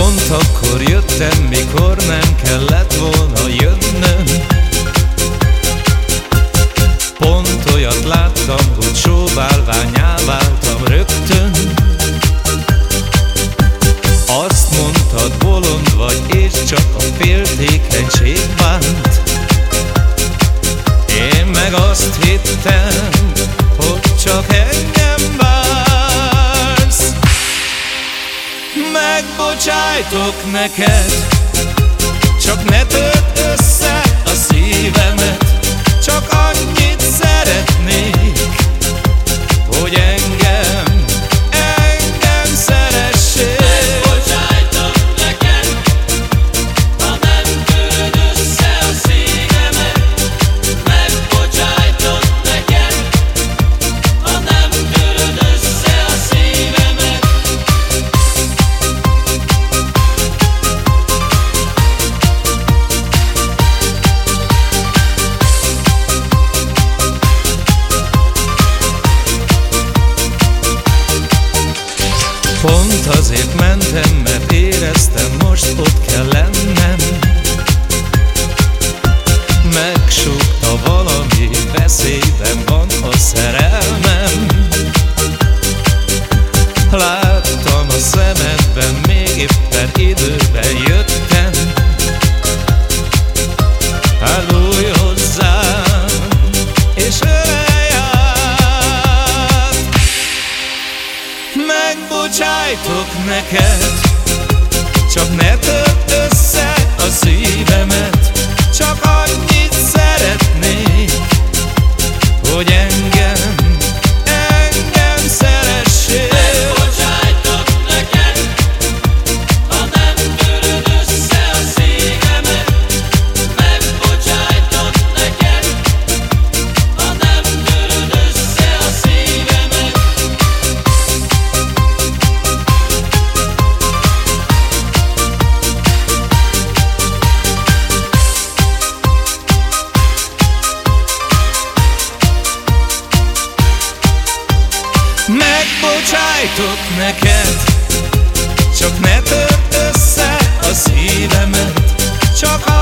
Pont akkor jöttem, mikor nem kellett volna jönnöm. Pont olyat láttam, hogy sóbálványá váltam rögtön. Azt mondtad, bolond vagy, és csak a féltékenység bánt. Én meg azt hittem, hogy csak engem Megbocsájtok neked, csak ne tört Pont azért mentem, mert éreztem most ott kell lennem neked. Csak ne több össze a szívemet Csak annyit szeretnék Hogy engem megbocsájtok neked. Csak ne törd össze a szívemet Csak a